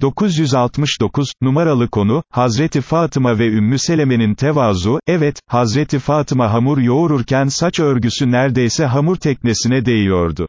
969, numaralı konu, Hazreti Fatıma ve Ümmü Seleme'nin tevazu, evet, Hazreti Fatıma hamur yoğururken saç örgüsü neredeyse hamur teknesine değiyordu.